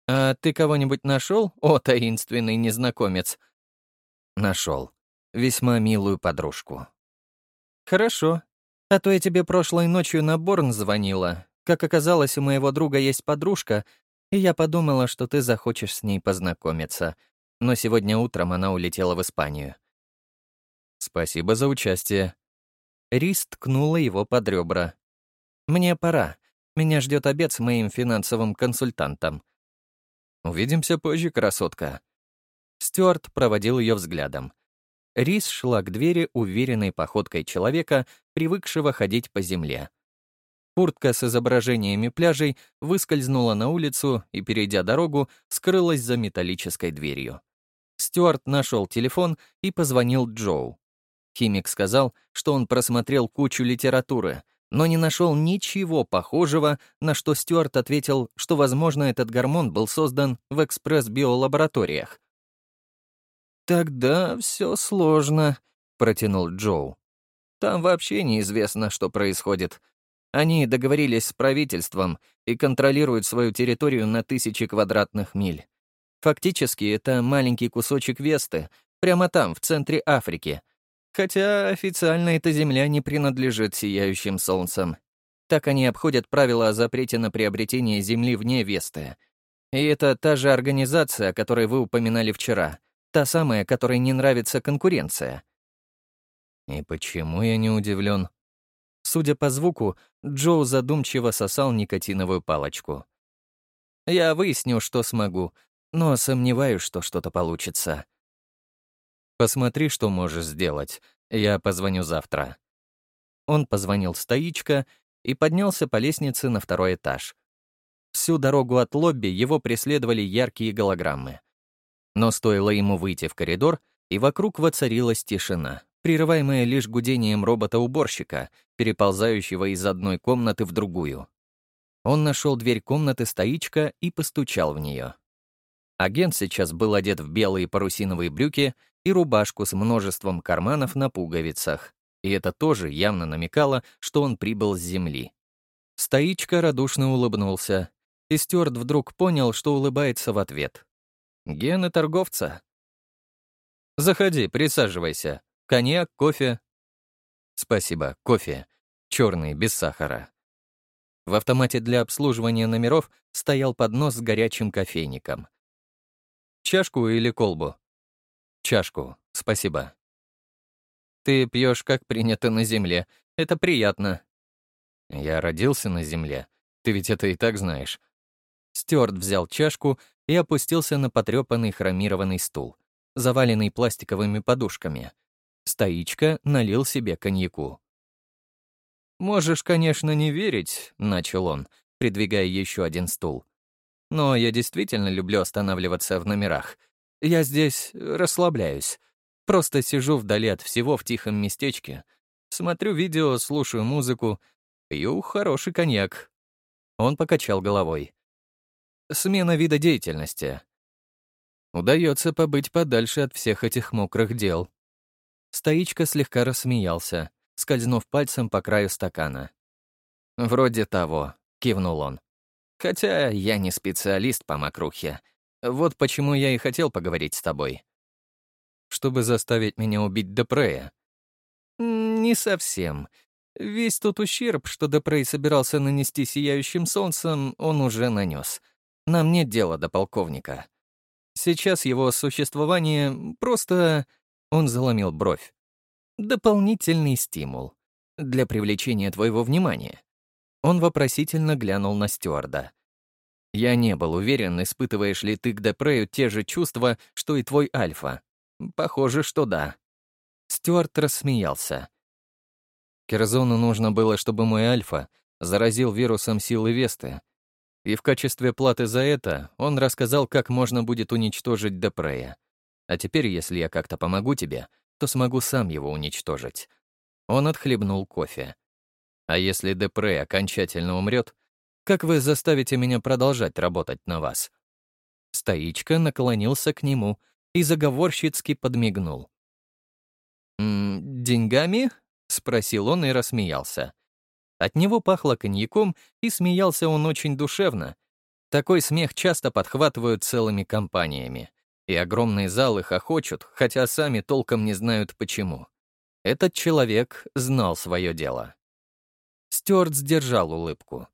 Speaker 1: «А ты кого-нибудь нашел, о таинственный незнакомец?» «Нашел. Весьма милую подружку». «Хорошо. А то я тебе прошлой ночью на Борн звонила. Как оказалось, у моего друга есть подружка, и я подумала, что ты захочешь с ней познакомиться. Но сегодня утром она улетела в Испанию». «Спасибо за участие». Рис ткнула его под ребра. «Мне пора. Меня ждет обед с моим финансовым консультантом. «Увидимся позже, красотка». Стюарт проводил ее взглядом. Рис шла к двери уверенной походкой человека, привыкшего ходить по земле. Куртка с изображениями пляжей выскользнула на улицу и, перейдя дорогу, скрылась за металлической дверью. Стюарт нашел телефон и позвонил Джоу. Химик сказал, что он просмотрел кучу литературы, но не нашел ничего похожего, на что Стюарт ответил, что, возможно, этот гормон был создан в экспресс-биолабораториях. «Тогда все сложно», — протянул Джоу. «Там вообще неизвестно, что происходит. Они договорились с правительством и контролируют свою территорию на тысячи квадратных миль. Фактически, это маленький кусочек Весты, прямо там, в центре Африки, Хотя официально эта земля не принадлежит сияющим солнцам. Так они обходят правила о запрете на приобретение земли вне Весты. И это та же организация, о которой вы упоминали вчера. Та самая, которой не нравится конкуренция. И почему я не удивлен? Судя по звуку, Джоу задумчиво сосал никотиновую палочку. Я выясню, что смогу, но сомневаюсь, что что-то получится. Посмотри, что можешь сделать. Я позвоню завтра». Он позвонил стоичка и поднялся по лестнице на второй этаж. Всю дорогу от лобби его преследовали яркие голограммы. Но стоило ему выйти в коридор, и вокруг воцарилась тишина, прерываемая лишь гудением робота-уборщика, переползающего из одной комнаты в другую. Он нашел дверь комнаты стоичка и постучал в нее. Агент сейчас был одет в белые парусиновые брюки и рубашку с множеством карманов на пуговицах, и это тоже явно намекало, что он прибыл с земли. Стоичка радушно улыбнулся, и Стюарт вдруг понял, что улыбается в ответ. Гены торговца. «Заходи, присаживайся. Коньяк, кофе». «Спасибо, кофе. Черный, без сахара». В автомате для обслуживания номеров стоял поднос с горячим кофейником. «Чашку или колбу?» Чашку, спасибо. Ты пьешь, как принято на земле. Это приятно. Я родился на земле. Ты ведь это и так знаешь. Стюарт взял чашку и опустился на потрепанный хромированный стул, заваленный пластиковыми подушками. Стоичка налил себе коньяку. «Можешь, конечно, не верить», — начал он, придвигая еще один стул. «Но я действительно люблю останавливаться в номерах, я здесь расслабляюсь. Просто сижу вдали от всего в тихом местечке. Смотрю видео, слушаю музыку, пью хороший коньяк. Он покачал головой. Смена вида деятельности. Удается побыть подальше от всех этих мокрых дел. Стоичка слегка рассмеялся, скользнув пальцем по краю стакана. «Вроде того», — кивнул он. «Хотя я не специалист по мокрухе. Вот почему я и хотел поговорить с тобой. Чтобы заставить меня убить Депрея. Не совсем. Весь тот ущерб, что Депрей собирался нанести сияющим солнцем, он уже нанес. Нам нет дела до полковника. Сейчас его существование просто... Он заломил бровь. Дополнительный стимул. Для привлечения твоего внимания. Он вопросительно глянул на стюарда. Я не был уверен, испытываешь ли ты к Депрею те же чувства, что и твой Альфа. Похоже, что да. Стюарт рассмеялся. Керзону нужно было, чтобы мой Альфа заразил вирусом силы Весты. И в качестве платы за это он рассказал, как можно будет уничтожить Депрея. А теперь, если я как-то помогу тебе, то смогу сам его уничтожить. Он отхлебнул кофе. А если Депрей окончательно умрет, как вы заставите меня продолжать работать на вас? Стоичка наклонился к нему и заговорщицки подмигнул. «М -м, «Деньгами?» — спросил он и рассмеялся. От него пахло коньяком, и смеялся он очень душевно. Такой смех часто подхватывают целыми компаниями. И огромные залы хохочут, хотя сами толком не знают почему. Этот человек знал свое дело. Стюарт сдержал улыбку.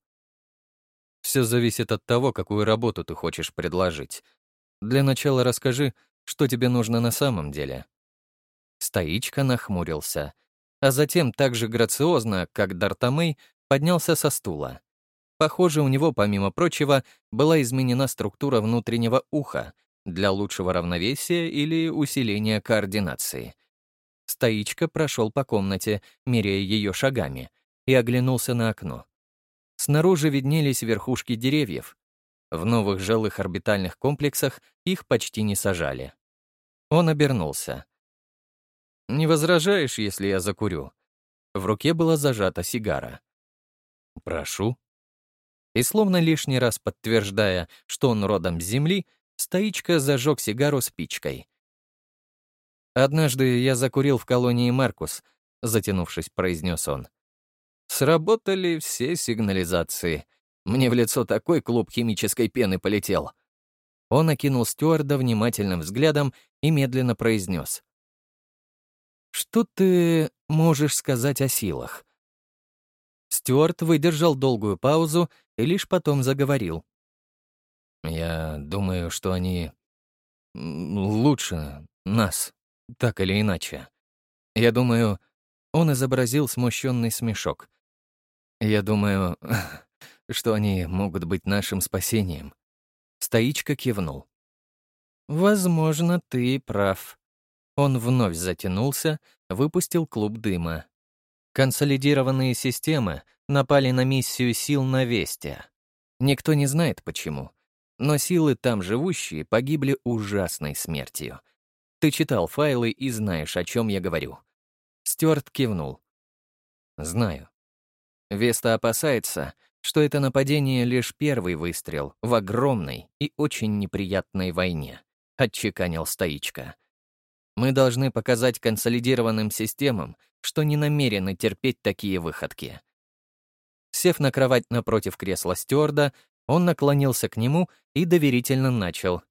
Speaker 1: «Все зависит от того, какую работу ты хочешь предложить. Для начала расскажи, что тебе нужно на самом деле». Стоичка нахмурился, а затем так же грациозно, как Дартамей, поднялся со стула. Похоже, у него, помимо прочего, была изменена структура внутреннего уха для лучшего равновесия или усиления координации. Стоичка прошел по комнате, меряя ее шагами, и оглянулся на окно. Снаружи виднелись верхушки деревьев. В новых жилых орбитальных комплексах их почти не сажали. Он обернулся. «Не возражаешь, если я закурю?» В руке была зажата сигара. «Прошу». И словно лишний раз подтверждая, что он родом с Земли, стоичка зажег сигару спичкой. «Однажды я закурил в колонии Маркус», — затянувшись, произнес он. «Сработали все сигнализации. Мне в лицо такой клуб химической пены полетел». Он окинул стюарда внимательным взглядом и медленно произнес. Что ты можешь сказать о силах?» Стюарт выдержал долгую паузу и лишь потом заговорил. «Я думаю, что они лучше нас, так или иначе. Я думаю...» Он изобразил смущенный смешок. «Я думаю, что они могут быть нашим спасением». Стоичка кивнул. «Возможно, ты прав. Он вновь затянулся, выпустил клуб дыма. Консолидированные системы напали на миссию сил на Весте. Никто не знает почему, но силы там живущие погибли ужасной смертью. Ты читал файлы и знаешь, о чем я говорю. Стюарт кивнул. Знаю. Веста опасается, что это нападение лишь первый выстрел в огромной и очень неприятной войне, отчеканил стоичка. Мы должны показать консолидированным системам, что не намерены терпеть такие выходки. Сев на кровать напротив кресла стюарда, он наклонился к нему и доверительно начал.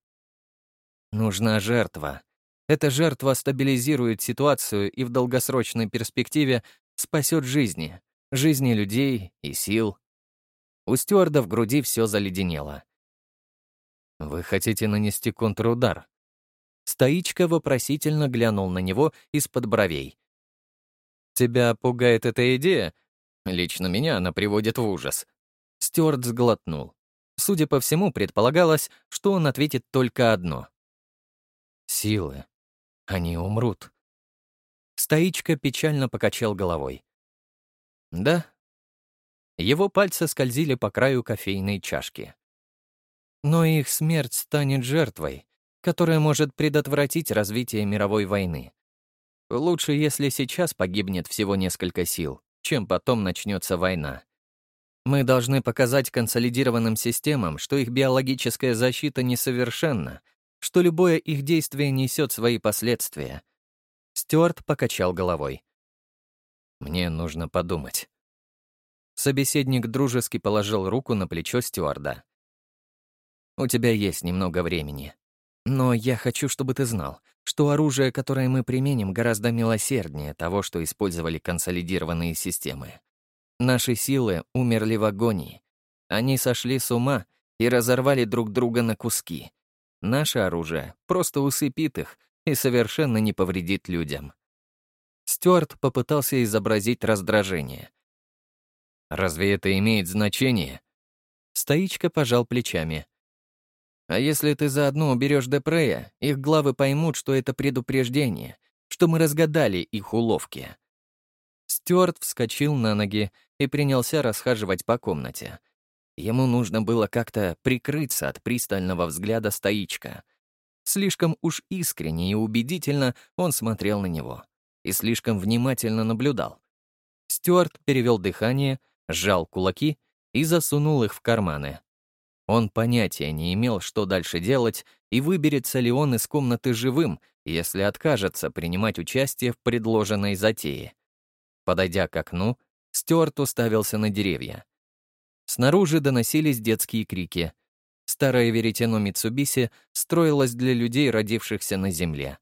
Speaker 1: «Нужна жертва. Эта жертва стабилизирует ситуацию и в долгосрочной перспективе спасет жизни, жизни людей и сил». У стюарда в груди все заледенело. «Вы хотите нанести контрудар?» Стоичка вопросительно глянул на него из-под бровей. «Тебя пугает эта идея?» Лично меня она приводит в ужас. Стюарт сглотнул. Судя по всему, предполагалось, что он ответит только одно. «Силы. Они умрут». Стоичка печально покачал головой. «Да». Его пальцы скользили по краю кофейной чашки. «Но их смерть станет жертвой которая может предотвратить развитие мировой войны. Лучше, если сейчас погибнет всего несколько сил, чем потом начнется война. Мы должны показать консолидированным системам, что их биологическая защита несовершенна, что любое их действие несет свои последствия. Стюарт покачал головой. «Мне нужно подумать». Собеседник дружески положил руку на плечо стюарда. «У тебя есть немного времени. Но я хочу, чтобы ты знал, что оружие, которое мы применим, гораздо милосерднее того, что использовали консолидированные системы. Наши силы умерли в агонии. Они сошли с ума и разорвали друг друга на куски. Наше оружие просто усыпит их и совершенно не повредит людям. Стюарт попытался изобразить раздражение. «Разве это имеет значение?» Стоичка пожал плечами. «А если ты заодно уберешь Депрея, их главы поймут, что это предупреждение, что мы разгадали их уловки». Стюарт вскочил на ноги и принялся расхаживать по комнате. Ему нужно было как-то прикрыться от пристального взгляда стоичка. Слишком уж искренне и убедительно он смотрел на него и слишком внимательно наблюдал. Стюарт перевел дыхание, сжал кулаки и засунул их в карманы. Он понятия не имел, что дальше делать, и выберется ли он из комнаты живым, если откажется принимать участие в предложенной затее. Подойдя к окну, Стюарт уставился на деревья. Снаружи доносились детские крики. Старое веретено Митсубиси строилось для людей, родившихся на земле.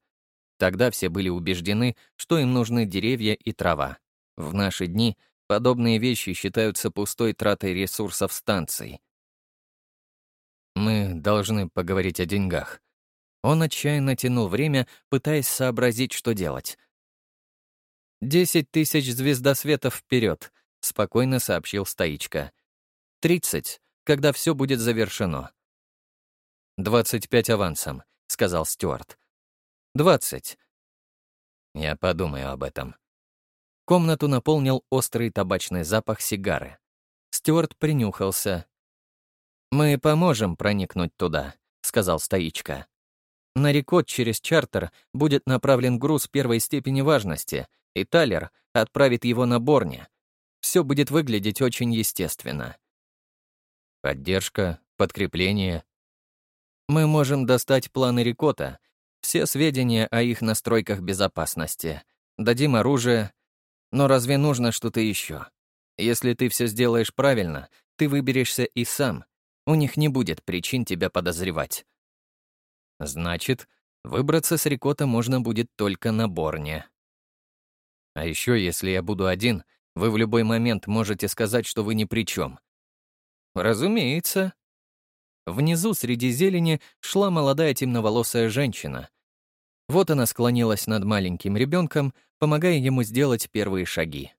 Speaker 1: Тогда все были убеждены, что им нужны деревья и трава. В наши дни подобные вещи считаются пустой тратой ресурсов станций. Мы должны поговорить о деньгах. Он отчаянно тянул время, пытаясь сообразить, что делать. «Десять тысяч звездосветов вперед», — спокойно сообщил Стоичка. «Тридцать, когда все будет завершено». «Двадцать пять авансом», — сказал Стюарт. «Двадцать». Я подумаю об этом. Комнату наполнил острый табачный запах сигары. Стюарт принюхался. «Мы поможем проникнуть туда», — сказал Стоичка. «На рекот через чартер будет направлен груз первой степени важности, и Талер отправит его на Борне. Все будет выглядеть очень естественно. Поддержка, подкрепление. Мы можем достать планы Рикота, все сведения о их настройках безопасности. Дадим оружие. Но разве нужно что-то еще? Если ты все сделаешь правильно, ты выберешься и сам. У них не будет причин тебя подозревать. Значит, выбраться с Рикота можно будет только на Борне. А еще, если я буду один, вы в любой момент можете сказать, что вы ни при чем. Разумеется. Внизу среди зелени шла молодая темноволосая женщина. Вот она склонилась над маленьким ребенком, помогая ему сделать первые шаги.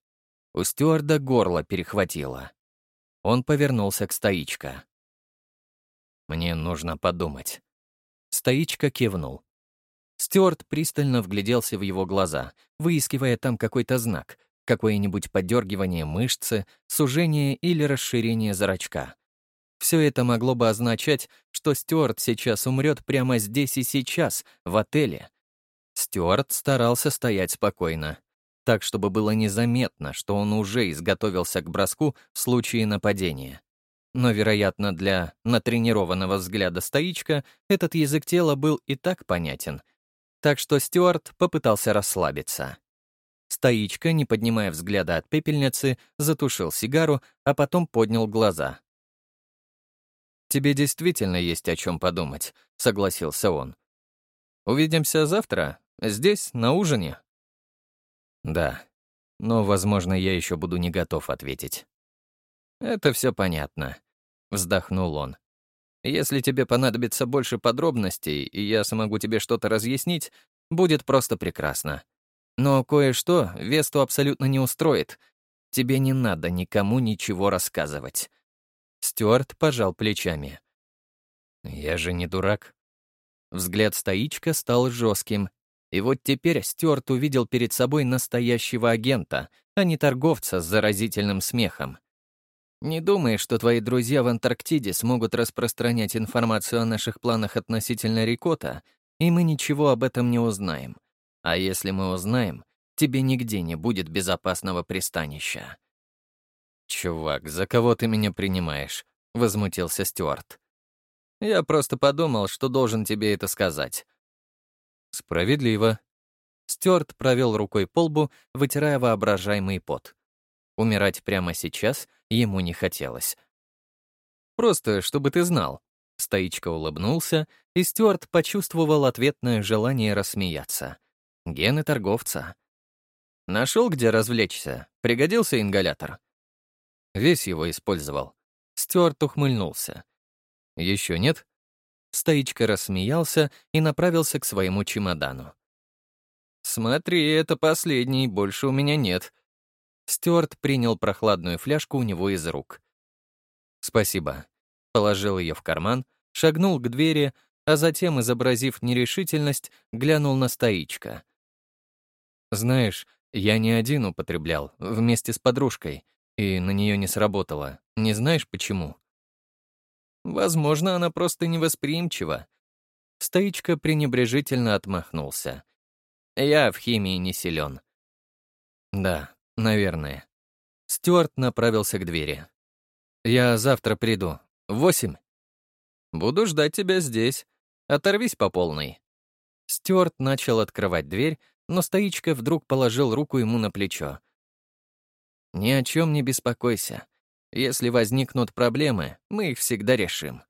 Speaker 1: У стюарда горло перехватило. Он повернулся к стоичка. «Мне нужно подумать». Стоичка кивнул. Стюарт пристально вгляделся в его глаза, выискивая там какой-то знак, какое-нибудь подергивание мышцы, сужение или расширение зрачка. Все это могло бы означать, что Стюарт сейчас умрет прямо здесь и сейчас, в отеле. Стюарт старался стоять спокойно, так, чтобы было незаметно, что он уже изготовился к броску в случае нападения. Но, вероятно, для натренированного взгляда стоичка этот язык тела был и так понятен — так что Стюарт попытался расслабиться. Стоичка, не поднимая взгляда от пепельницы, затушил сигару, а потом поднял глаза. «Тебе действительно есть о чем подумать», — согласился он. «Увидимся завтра, здесь, на ужине?» «Да, но, возможно, я еще буду не готов ответить». «Это все понятно», — вздохнул он. Если тебе понадобится больше подробностей, и я смогу тебе что-то разъяснить, будет просто прекрасно. Но кое-что Весту абсолютно не устроит. Тебе не надо никому ничего рассказывать». Стюарт пожал плечами. «Я же не дурак». Взгляд стоичка стал жестким, и вот теперь Стюарт увидел перед собой настоящего агента, а не торговца с заразительным смехом. Не думай, что твои друзья в Антарктиде смогут распространять информацию о наших планах относительно Рикота, и мы ничего об этом не узнаем. А если мы узнаем, тебе нигде не будет безопасного пристанища». «Чувак, за кого ты меня принимаешь?» — возмутился Стюарт. «Я просто подумал, что должен тебе это сказать». «Справедливо». Стюарт провел рукой по лбу, вытирая воображаемый пот. Умирать прямо сейчас ему не хотелось. «Просто, чтобы ты знал». Стоичка улыбнулся, и Стюарт почувствовал ответное желание рассмеяться. Гены торговца. Нашел, где развлечься? Пригодился ингалятор? Весь его использовал. Стюарт ухмыльнулся. Еще нет? Стоичка рассмеялся и направился к своему чемодану. «Смотри, это последний, больше у меня нет», Стюарт принял прохладную фляжку у него из рук. «Спасибо. положил ее в карман, шагнул к двери, а затем, изобразив нерешительность, глянул на стоичка. «Знаешь, я не один употреблял, вместе с подружкой, и на нее не сработало. Не знаешь, почему?» «Возможно, она просто невосприимчива». Стоичка пренебрежительно отмахнулся. «Я в химии не силен». «Да, наверное». Стюарт направился к двери. «Я завтра приду. Восемь?» «Буду ждать тебя здесь. Оторвись по полной». Стюарт начал открывать дверь, но стоичка вдруг положил руку ему на плечо. «Ни о чем не беспокойся. Если возникнут проблемы, мы их всегда решим».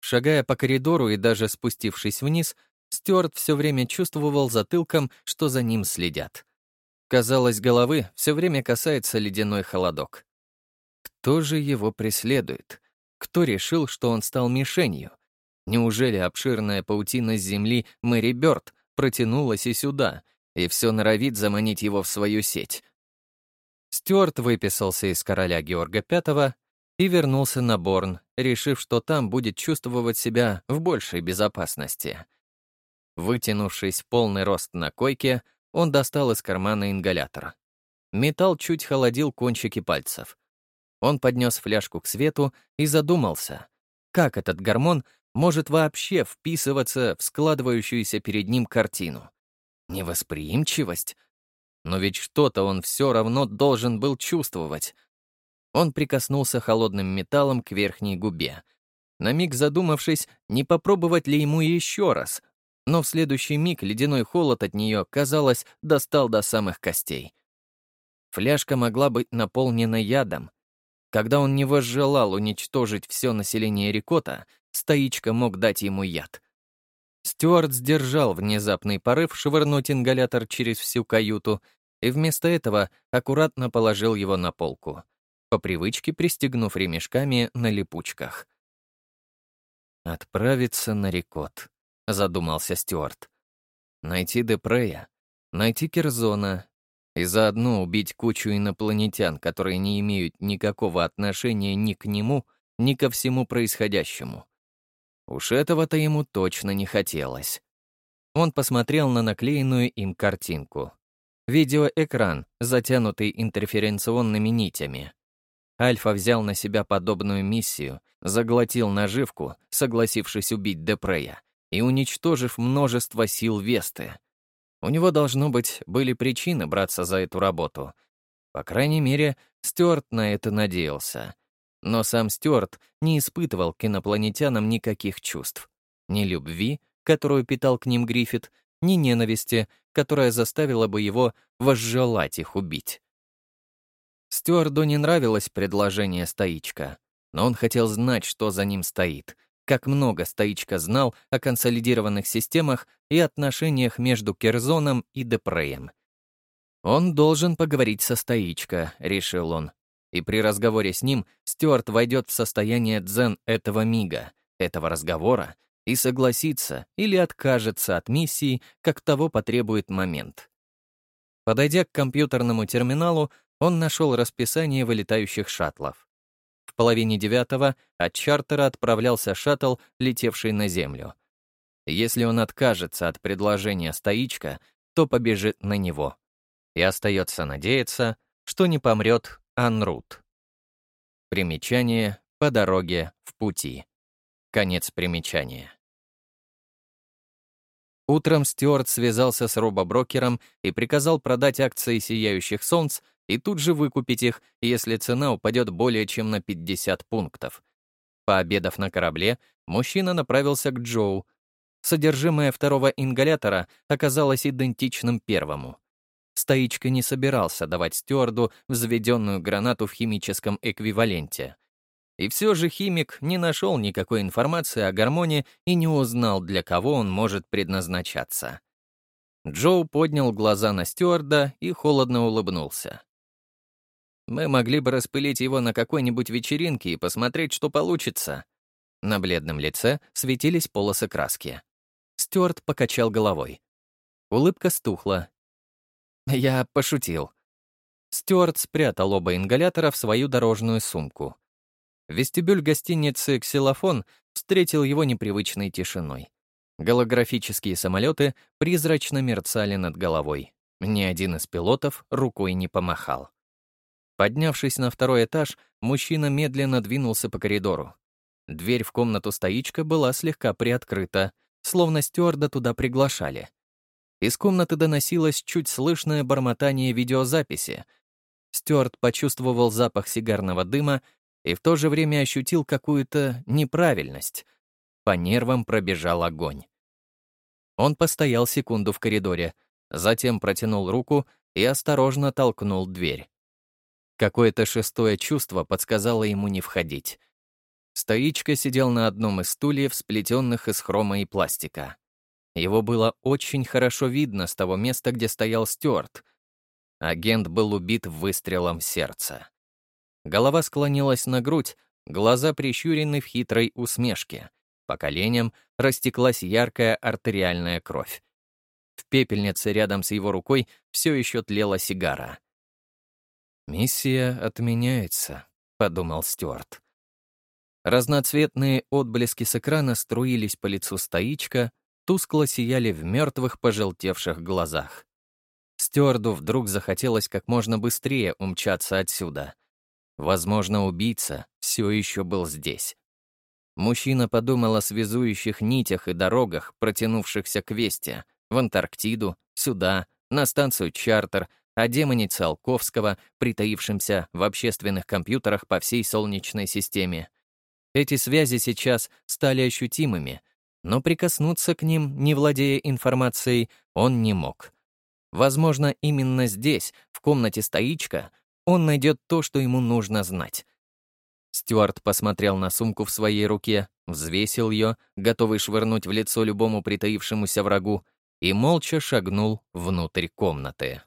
Speaker 1: Шагая по коридору и даже спустившись вниз, Стюарт все время чувствовал затылком, что за ним следят. Казалось, головы все время касается ледяной холодок. Кто же его преследует? Кто решил, что он стал мишенью? Неужели обширная паутина земли Мэри Бёрд протянулась и сюда, и все норовит заманить его в свою сеть? Стюарт выписался из короля Георга V и вернулся на Борн, решив, что там будет чувствовать себя в большей безопасности. Вытянувшись полный рост на койке, он достал из кармана ингалятор. Металл чуть холодил кончики пальцев. Он поднес фляжку к свету и задумался, как этот гормон может вообще вписываться в складывающуюся перед ним картину. Невосприимчивость? Но ведь что-то он все равно должен был чувствовать. Он прикоснулся холодным металлом к верхней губе. На миг задумавшись, не попробовать ли ему еще раз, но в следующий миг ледяной холод от нее, казалось, достал до самых костей. Фляжка могла быть наполнена ядом, когда он не возжелал уничтожить все население Рикота, стоичка мог дать ему яд. Стюарт сдержал внезапный порыв швырнуть ингалятор через всю каюту и вместо этого аккуратно положил его на полку, по привычке пристегнув ремешками на липучках. «Отправиться на Рикот», — задумался Стюарт. «Найти Депрея, найти Керзона и заодно убить кучу инопланетян, которые не имеют никакого отношения ни к нему, ни ко всему происходящему. Уж этого-то ему точно не хотелось. Он посмотрел на наклеенную им картинку. Видеоэкран, затянутый интерференционными нитями. Альфа взял на себя подобную миссию, заглотил наживку, согласившись убить Депрея, и уничтожив множество сил Весты. У него, должно быть, были причины браться за эту работу. По крайней мере, Стюарт на это надеялся. Но сам Стюарт не испытывал к инопланетянам никаких чувств. Ни любви, которую питал к ним Гриффит, ни ненависти, которая заставила бы его возжелать их убить. Стюарду не нравилось предложение стоичка, но он хотел знать, что за ним стоит, как много Стоичка знал о консолидированных системах и отношениях между Керзоном и Депреем. «Он должен поговорить со Стоичка», — решил он. И при разговоре с ним Стюарт войдет в состояние дзен этого мига, этого разговора, и согласится или откажется от миссии, как того потребует момент. Подойдя к компьютерному терминалу, он нашел расписание вылетающих шаттлов. В половине девятого от чартера отправлялся шаттл, летевший на Землю. Если он откажется от предложения стоичка, то побежит на него. И остается надеяться, что не помрет Анрут. Примечание по дороге в пути. Конец примечания. Утром Стюарт связался с робоброкером и приказал продать акции «Сияющих солнц» и тут же выкупить их, если цена упадет более чем на 50 пунктов. Пообедав на корабле, мужчина направился к Джоу. Содержимое второго ингалятора оказалось идентичным первому. Стоичка не собирался давать стюарду взведенную гранату в химическом эквиваленте. И все же химик не нашел никакой информации о гармоне и не узнал, для кого он может предназначаться. Джоу поднял глаза на стюарда и холодно улыбнулся. Мы могли бы распылить его на какой-нибудь вечеринке и посмотреть, что получится». На бледном лице светились полосы краски. Стюарт покачал головой. Улыбка стухла. Я пошутил. Стюарт спрятал оба ингалятора в свою дорожную сумку. Вестибюль гостиницы «Ксилофон» встретил его непривычной тишиной. Голографические самолеты призрачно мерцали над головой. Ни один из пилотов рукой не помахал. Поднявшись на второй этаж, мужчина медленно двинулся по коридору. Дверь в комнату-стоичка была слегка приоткрыта, словно стюарда туда приглашали. Из комнаты доносилось чуть слышное бормотание видеозаписи. Стюарт почувствовал запах сигарного дыма и в то же время ощутил какую-то неправильность. По нервам пробежал огонь. Он постоял секунду в коридоре, затем протянул руку и осторожно толкнул дверь. Какое-то шестое чувство подсказало ему не входить. Стоичка сидел на одном из стульев, сплетенных из хрома и пластика. Его было очень хорошо видно с того места, где стоял Стюарт. Агент был убит выстрелом в сердце. Голова склонилась на грудь, глаза прищурены в хитрой усмешке. По коленям растеклась яркая артериальная кровь. В пепельнице рядом с его рукой все еще тлела сигара. «Миссия отменяется», — подумал Стюарт. Разноцветные отблески с экрана струились по лицу стоичка, тускло сияли в мертвых пожелтевших глазах. Стюарду вдруг захотелось как можно быстрее умчаться отсюда. Возможно, убийца все еще был здесь. Мужчина подумал о связующих нитях и дорогах, протянувшихся к Весте, в Антарктиду, сюда, на станцию «Чартер», о демоне Циолковского, притаившемся в общественных компьютерах по всей Солнечной системе. Эти связи сейчас стали ощутимыми, но прикоснуться к ним, не владея информацией, он не мог. Возможно, именно здесь, в комнате стоичка, он найдет то, что ему нужно знать. Стюарт посмотрел на сумку в своей руке, взвесил ее, готовый швырнуть в лицо любому притаившемуся врагу, и молча шагнул внутрь комнаты.